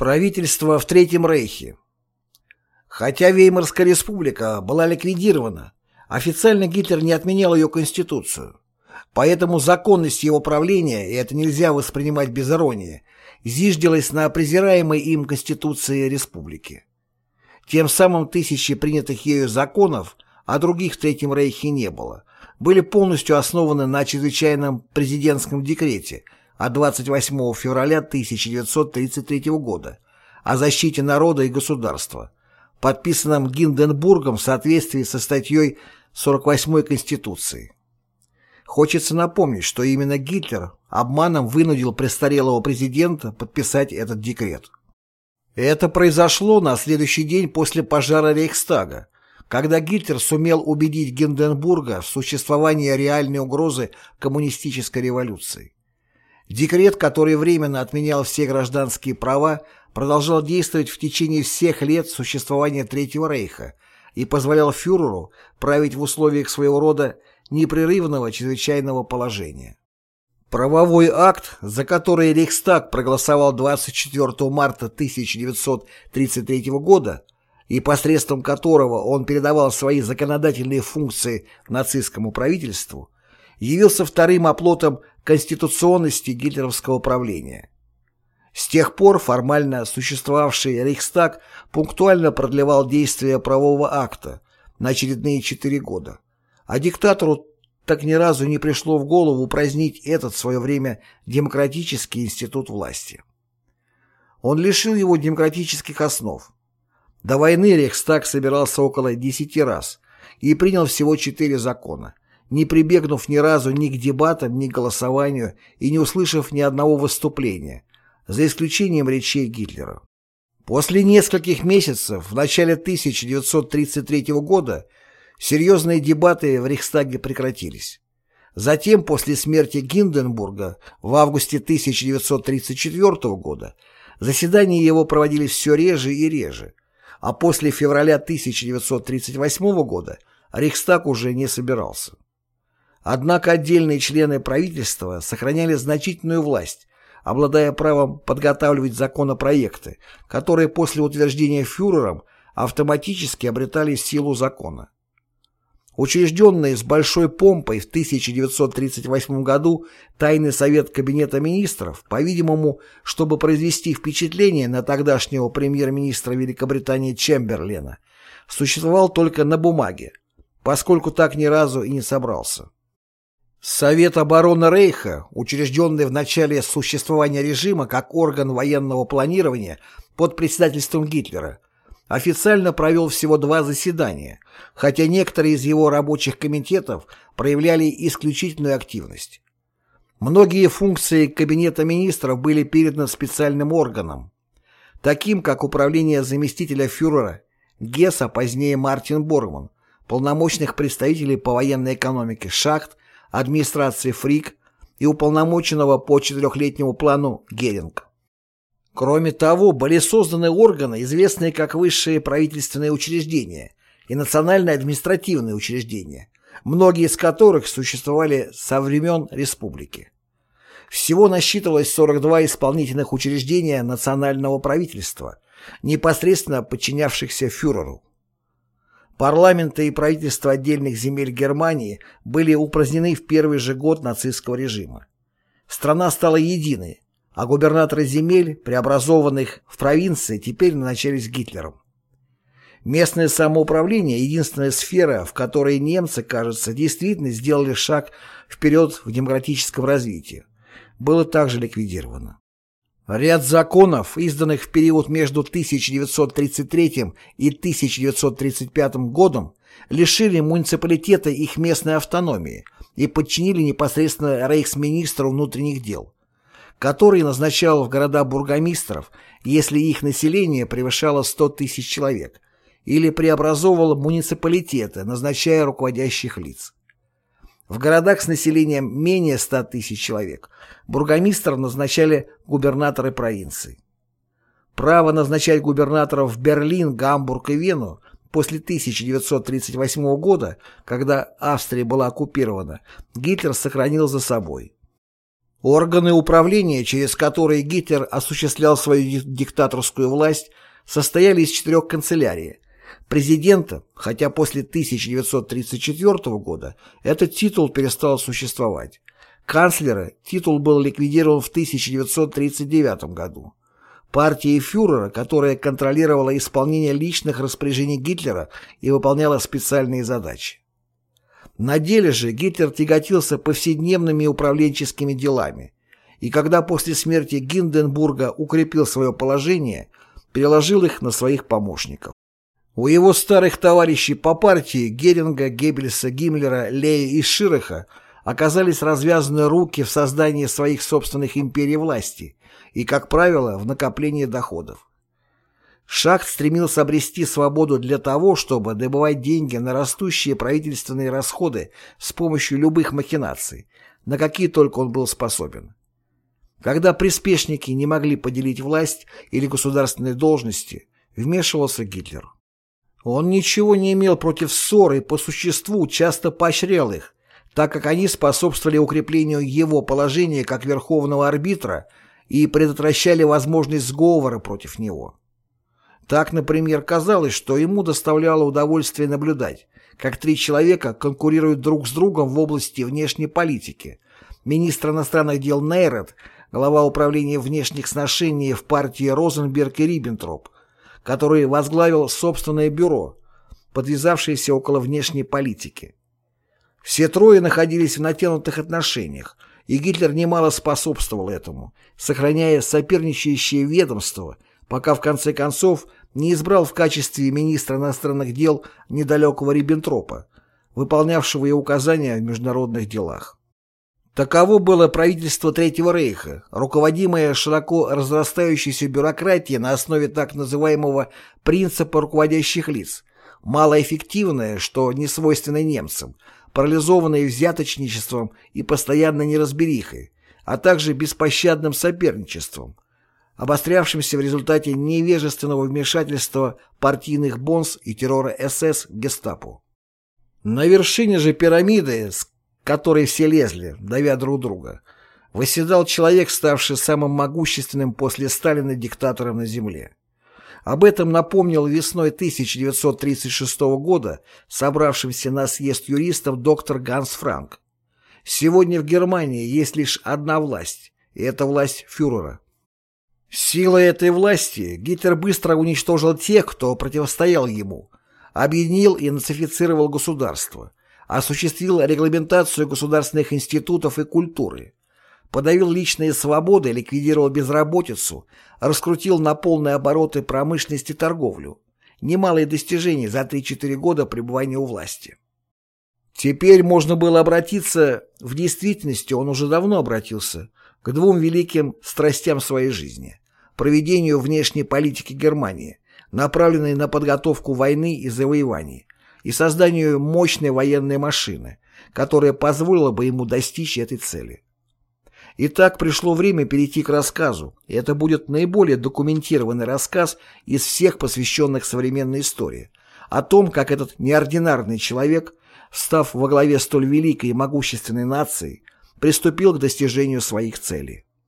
Правительство в Третьем Рейхе Хотя Веймарская республика была ликвидирована, официально Гитлер не отменял ее конституцию. Поэтому законность его правления, и это нельзя воспринимать без иронии, зиждилась на презираемой им конституции республики. Тем самым тысячи принятых ею законов, а других в Третьем Рейхе не было, были полностью основаны на чрезвычайном президентском декрете – от 28 февраля 1933 года о защите народа и государства, подписанном Гинденбургом в соответствии со статьей 48 Конституции. Хочется напомнить, что именно Гитлер обманом вынудил престарелого президента подписать этот декрет. Это произошло на следующий день после пожара Рейхстага, когда Гитлер сумел убедить Гинденбурга в существовании реальной угрозы коммунистической революции. Декрет, который временно отменял все гражданские права, продолжал действовать в течение всех лет существования Третьего Рейха и позволял фюреру править в условиях своего рода непрерывного чрезвычайного положения. Правовой акт, за который Рейхстаг проголосовал 24 марта 1933 года и посредством которого он передавал свои законодательные функции нацистскому правительству, явился вторым оплотом конституционности гитлеровского правления. С тех пор формально существовавший Рейхстаг пунктуально продлевал действие правового акта на очередные четыре года, а диктатору так ни разу не пришло в голову упразднить этот в свое время демократический институт власти. Он лишил его демократических основ. До войны Рейхстаг собирался около десяти раз и принял всего четыре закона, не прибегнув ни разу ни к дебатам, ни к голосованию и не услышав ни одного выступления, за исключением речей Гитлера. После нескольких месяцев, в начале 1933 года, серьезные дебаты в Рейхстаге прекратились. Затем, после смерти Гинденбурга в августе 1934 года, заседания его проводились все реже и реже, а после февраля 1938 года Рейхстаг уже не собирался. Однако отдельные члены правительства сохраняли значительную власть, обладая правом подготавливать законопроекты, которые после утверждения фюрером автоматически обретали силу закона. Учрежденный с большой помпой в 1938 году Тайный совет Кабинета министров, по-видимому, чтобы произвести впечатление на тогдашнего премьер-министра Великобритании Чемберлена, существовал только на бумаге, поскольку так ни разу и не собрался. Совет обороны Рейха, учрежденный в начале существования режима как орган военного планирования под председательством Гитлера, официально провел всего два заседания, хотя некоторые из его рабочих комитетов проявляли исключительную активность. Многие функции Кабинета министров были переданы специальным органам, таким как управление заместителя фюрера Гесса, позднее Мартин Боргман, полномочных представителей по военной экономике Шахт, администрации ФРИК и уполномоченного по четырехлетнему плану Геринг. Кроме того, были созданы органы, известные как высшие правительственные учреждения и национальные административные учреждения, многие из которых существовали со времен республики. Всего насчитывалось 42 исполнительных учреждения национального правительства, непосредственно подчинявшихся фюреру. Парламенты и правительства отдельных земель Германии были упразднены в первый же год нацистского режима. Страна стала единой, а губернаторы земель, преобразованных в провинции, теперь назначались Гитлером. Местное самоуправление – единственная сфера, в которой немцы, кажется, действительно сделали шаг вперед в демократическом развитии, было также ликвидировано. Ряд законов, изданных в период между 1933 и 1935 годом, лишили муниципалитета их местной автономии и подчинили непосредственно рейхсминистру внутренних дел, который назначал в города бургомистров, если их население превышало 100 тысяч человек, или преобразовывал муниципалитеты, назначая руководящих лиц. В городах с населением менее 100 тысяч человек бургомистров назначали губернаторы провинций. Право назначать губернаторов в Берлин, Гамбург и Вену после 1938 года, когда Австрия была оккупирована, Гитлер сохранил за собой. Органы управления, через которые Гитлер осуществлял свою диктаторскую власть, состояли из четырех канцелярий. Президента, хотя после 1934 года этот титул перестал существовать. Канцлера титул был ликвидирован в 1939 году. Партии фюрера, которая контролировала исполнение личных распоряжений Гитлера и выполняла специальные задачи. На деле же Гитлер тяготился повседневными управленческими делами, и когда после смерти Гинденбурга укрепил свое положение, переложил их на своих помощников. У его старых товарищей по партии Геринга, Геббельса, Гиммлера, Лея и Широха оказались развязаны руки в создании своих собственных империй власти и, как правило, в накоплении доходов. Шахт стремился обрести свободу для того, чтобы добывать деньги на растущие правительственные расходы с помощью любых махинаций, на какие только он был способен. Когда приспешники не могли поделить власть или государственные должности, вмешивался Гитлер. Он ничего не имел против ссор и по существу часто поощрял их, так как они способствовали укреплению его положения как верховного арбитра и предотвращали возможность сговора против него. Так, например, казалось, что ему доставляло удовольствие наблюдать, как три человека конкурируют друг с другом в области внешней политики. Министр иностранных дел Нейрет, глава управления внешних сношений в партии Розенберг и Риббентроп, который возглавил собственное бюро, подвязавшееся около внешней политики. Все трое находились в натянутых отношениях, и Гитлер немало способствовал этому, сохраняя соперничающее ведомство, пока в конце концов не избрал в качестве министра иностранных дел недалекого Риббентропа, выполнявшего его указания в международных делах. Таково было правительство Третьего Рейха, руководимое широко разрастающейся бюрократией на основе так называемого принципа руководящих лиц, малоэффективное, что не свойственно немцам, парализованное взяточничеством и постоянной неразберихой, а также беспощадным соперничеством, обострявшимся в результате невежественного вмешательства партийных бонс и террора СС гестапо. На вершине же пирамиды, которой все лезли, давя друг друга, восседал человек, ставший самым могущественным после Сталина диктатором на земле. Об этом напомнил весной 1936 года собравшимся на съезд юристов доктор Ганс Франк. Сегодня в Германии есть лишь одна власть, и это власть фюрера. Силой этой власти Гитлер быстро уничтожил тех, кто противостоял ему, объединил и нацифицировал государство, осуществил регламентацию государственных институтов и культуры, подавил личные свободы, ликвидировал безработицу, раскрутил на полные обороты промышленность и торговлю. Немалые достижения за 3-4 года пребывания у власти. Теперь можно было обратиться, в действительности он уже давно обратился, к двум великим страстям своей жизни проведению внешней политики Германии, направленной на подготовку войны и завоеваний, и созданию мощной военной машины, которая позволила бы ему достичь этой цели. Итак, пришло время перейти к рассказу, и это будет наиболее документированный рассказ из всех посвященных современной истории, о том, как этот неординарный человек, став во главе столь великой и могущественной нации, приступил к достижению своих целей.